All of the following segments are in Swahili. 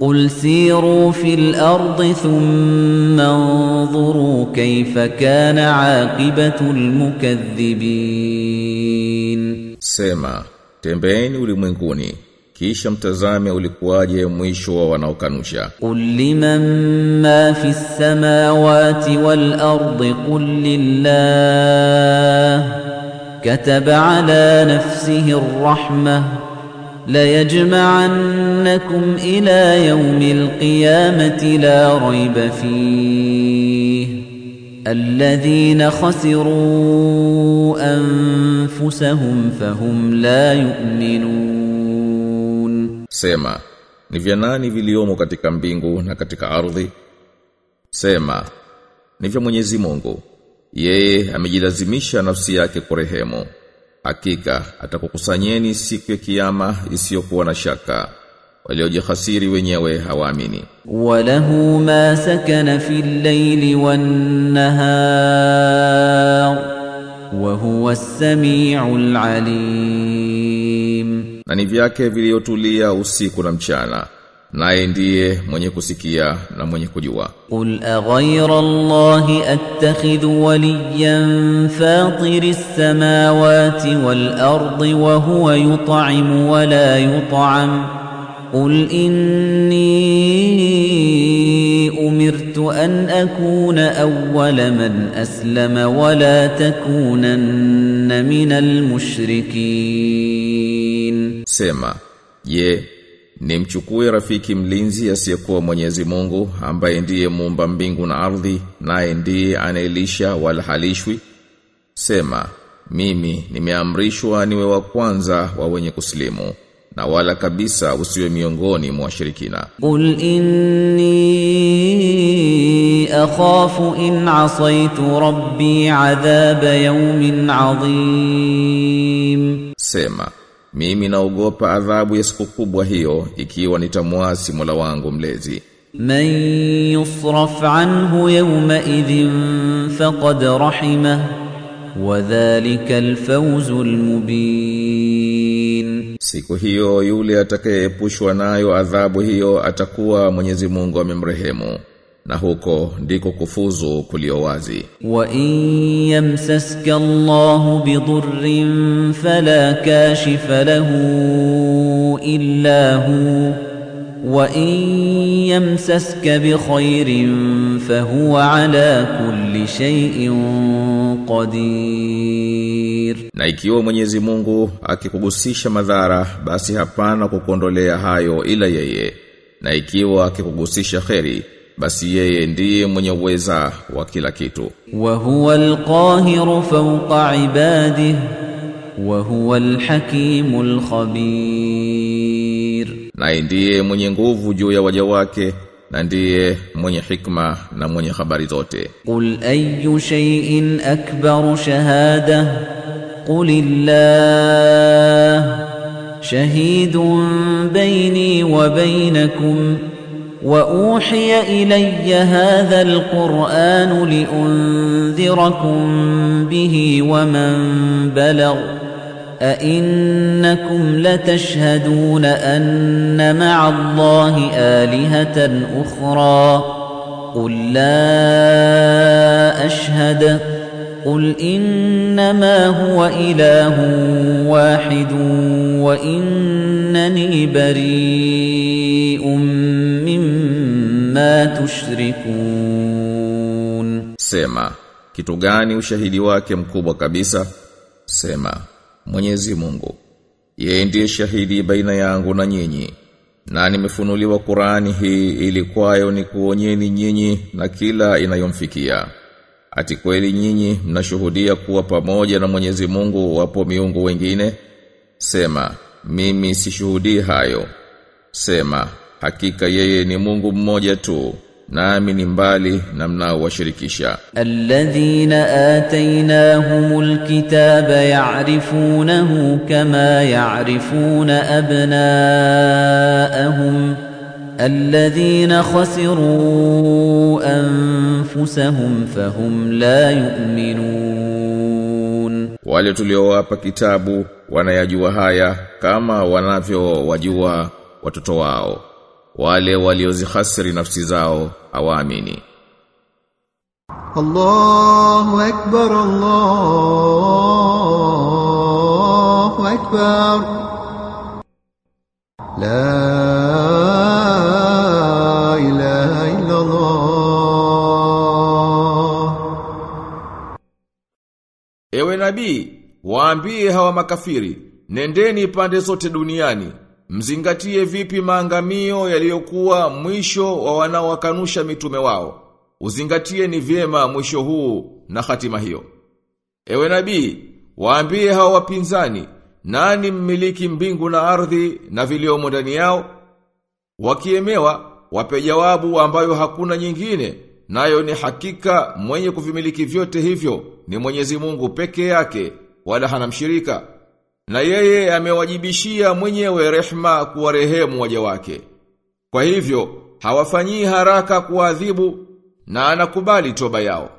قُلْ سِيرُوا فِي الْأَرْضِ ثُمَّ انظُرُوا كَيْفَ كَانَ عَاقِبَةُ الْمُكَذِّبِينَ Sema, tembeeni ulimwenguni, kisha mtazame ulikuwaje mwisho wa wanaokanusha. Qul liman ma fi samawati wal ardi qul lillah kataba ala nafsihi ar-rahmah ليجمعنكم إلى يوم القيامة لا ريب فيه الذين خسروا أنفسهم فهم لا يؤمنون Sema, ni vya nani viliomo katika mbingu na katika ardhi? Sema, ni vya Mwenyezi Mungu. Yeye amejilazimisha nafsi yake kurehemu. Hakika atakukusanyeni siku ya kiyama isiyokuwa na shaka waliojihasiri wenyewe hawaamini. Walahu ma sakana fi layli wan wa huwa as-sami'ul alim. Na ni vyake viliotulia usiku na mchana Naye ndiye mwenye kusikia na mwenye kujua. قل أغير الله أتخذ وليا فاطر السماوات والأرض وهو يطعم ولا يطعم قل إني أمرت أن أكون أول من أسلم ولا تكونن من المشركين Sema, je, ni mchukue rafiki mlinzi asiyekuwa Mwenyezi Mungu ambaye ndiye muumba mbingu na ardhi naye ndiye anaelisha wala halishwi. Sema, mimi nimeamrishwa niwe wa kwanza wa wenye kusilimu na wala kabisa usiwe miongoni mwa washirikina. Qul inni akhafu in asaitu rabbi adhab yawmin adhim. Sema, mimi naogopa adhabu ya siku kubwa hiyo ikiwa nitamwasi Mola wangu mlezi. Man yusraf anhu yawma idhin faqad rahima wa dhalika alfawzul. Siku hiyo yule atakayeepushwa nayo adhabu hiyo atakuwa Mwenyezi Mungu amemrehemu na huko ndiko kufuzu kulio wazi. Wa in yamsaska Allahu bidurrin fala kashifa lahu illa hu. Wa in yamsaska bikhairin fahuwa ala kulli shay'in qadir. Na ikiwa Mwenyezi Mungu akikugusisha madhara basi hapana kukondolea hayo ila yeye. Na ikiwa akikugusisha kheri basi yeye ndiye mwenye uweza wa kila kitu. Wa huwa alqahiru fawqa ibadihi wa huwa alhakimul alkhabir, na ndiye mwenye nguvu juu ya waja wake na ndiye mwenye hikma na mwenye habari zote. Qul ayyu shay'in akbar shahada qulillah shahidun bayni wa baynakum. واوحي الي هذا القران لانذركم به ومن بلغ ائنكم لتشهدون ان مع الله الهه أخرى قل لا اشهد قل انما هو اله واحد وانني بريء ma tushrikun. Sema kitu gani ushahidi wake mkubwa kabisa? Sema Mwenyezi Mungu. Yeye ndiye shahidi baina yangu na nyinyi. Na nimefunuliwa Qur'ani hii ili kwayo ni kuonyeni nyinyi na kila inayomfikia. Ati kweli nyinyi mnashuhudia kuwa pamoja na Mwenyezi Mungu wapo miungu wengine? Sema, mimi sishuhudii hayo. Sema, hakika yeye ni Mungu mmoja tu nami ni mbali na mnaowashirikisha. Alladhina atainahumul kitaba ya'rifunahu kama ya'rifuna abna'ahum. Alladhina khasiru anfusahum fahum la yu'minun, wale tuliowapa kitabu wanayajua haya kama wanavyowajua watoto wao wale waliozihasiri nafsi zao hawaamini. Allahu akbar Allahu akbar. La ilaha illa Allah Ewe nabii waambie hawa makafiri nendeni pande zote duniani mzingatie vipi maangamio yaliyokuwa mwisho wa wanaowakanusha mitume wao. Uzingatie ni vyema mwisho huu na hatima hiyo. Ewe nabii, waambie hawa wapinzani, nani mmiliki mbingu na ardhi na viliomo ndani yao? Wakiemewa, wape jawabu ambayo hakuna nyingine, nayo ni hakika mwenye kuvimiliki vyote hivyo ni Mwenyezi Mungu peke yake, wala hana mshirika. Na yeye amewajibishia mwenyewe rehma kuwarehemu waja wake. Kwa hivyo, hawafanyii haraka kuadhibu na anakubali toba yao.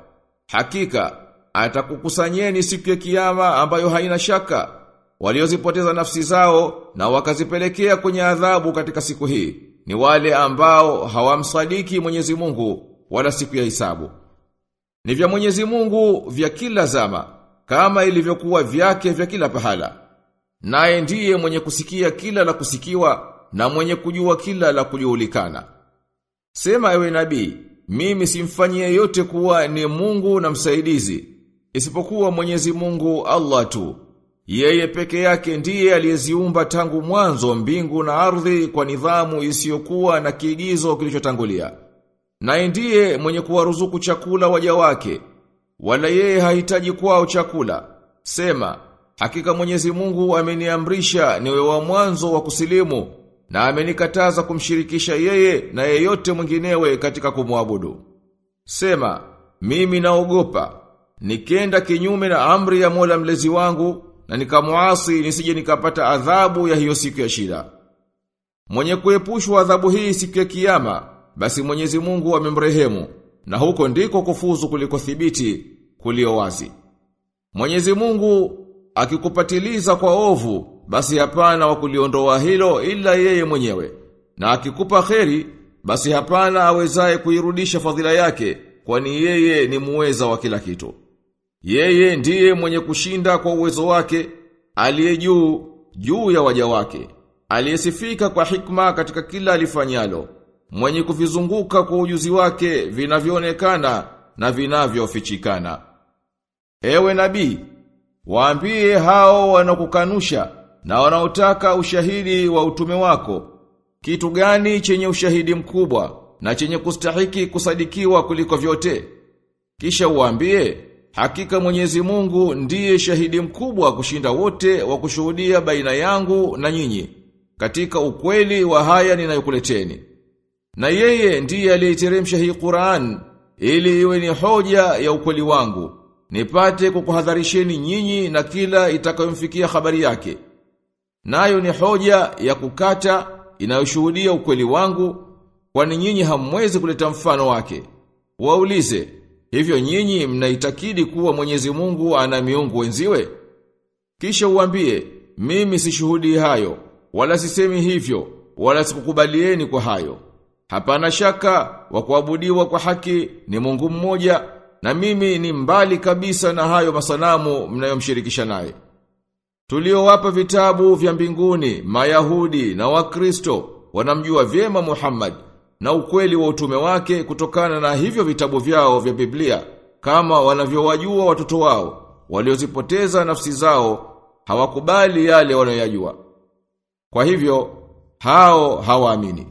Hakika, atakukusanyeni siku ya kiyama ambayo haina shaka, waliozipoteza nafsi zao na wakazipelekea kwenye adhabu katika siku hii, ni wale ambao hawamsadiki Mwenyezi Mungu wala siku ya hisabu. Ni vya Mwenyezi Mungu vya kila zama, kama ilivyokuwa vyake vya kila pahala. Naye ndiye mwenye kusikia kila la kusikiwa na mwenye kujua kila la kujulikana. Sema ewe nabii, mimi simfanyie yote kuwa ni Mungu na msaidizi, isipokuwa Mwenyezi Mungu Allah tu. Yeye peke yake ndiye aliyeziumba tangu mwanzo mbingu na ardhi kwa nidhamu isiyokuwa na kiigizo kilichotangulia. Naye ndiye mwenye kuwaruzuku chakula waja wake, wala yeye hahitaji kwao chakula. Sema, hakika Mwenyezi Mungu ameniamrisha niwe wa mwanzo wa kusilimu na amenikataza kumshirikisha yeye na yeyote mwinginewe katika kumwabudu. Sema, mimi naogopa, nikenda kinyume na amri ya Mola mlezi wangu na nikamuasi nisije nikapata adhabu ya hiyo siku ya shida. Mwenye kuepushwa adhabu hii siku ya kiyama, basi Mwenyezi Mungu amemrehemu na huko ndiko kufuzu kuliko thibiti kulio wazi. Mwenyezi Mungu akikupatiliza kwa ovu, basi hapana wa kuliondoa hilo ila yeye mwenyewe. Na akikupa kheri, basi hapana awezaye kuirudisha fadhila yake, kwani yeye ni muweza wa kila kitu. Yeye ndiye mwenye kushinda kwa uwezo wake, aliye juu, juu ya waja wake. Aliyesifika kwa hikma katika kila alifanyalo. Mwenye kuvizunguka kwa ujuzi wake vinavyoonekana na vinavyofichikana. Ewe nabii, waambie hao wanakukanusha na wanaotaka ushahidi wa utume wako. Kitu gani chenye ushahidi mkubwa na chenye kustahiki kusadikiwa kuliko vyote? Kisha uambie, hakika Mwenyezi Mungu ndiye shahidi mkubwa kushinda wote wa kushuhudia baina yangu na nyinyi katika ukweli wa haya ninayokuleteni. Na yeye ndiye aliyeteremsha hii Qur'an ili iwe ni hoja ya ukweli wangu nipate kukuhadharisheni nyinyi na kila itakayomfikia habari yake. Nayo ni hoja ya kukata inayoshuhudia ukweli wangu, kwani nyinyi hamwezi kuleta mfano wake. Waulize, hivyo nyinyi mnaitakidi kuwa Mwenyezi Mungu ana miungu wenziwe? Kisha uambie, mimi sishuhudii hayo, wala sisemi hivyo, wala sikukubalieni kwa hayo. Hapana shaka wa kuabudiwa kwa haki ni Mungu mmoja na mimi ni mbali kabisa na hayo masanamu mnayomshirikisha naye. Tuliowapa vitabu vya mbinguni, Mayahudi na Wakristo wanamjua vyema Muhammad na ukweli wa utume wake kutokana na hivyo vitabu vyao vya Biblia kama wanavyowajua watoto wao waliozipoteza nafsi zao hawakubali yale wanayoyajua Kwa hivyo hao hawaamini.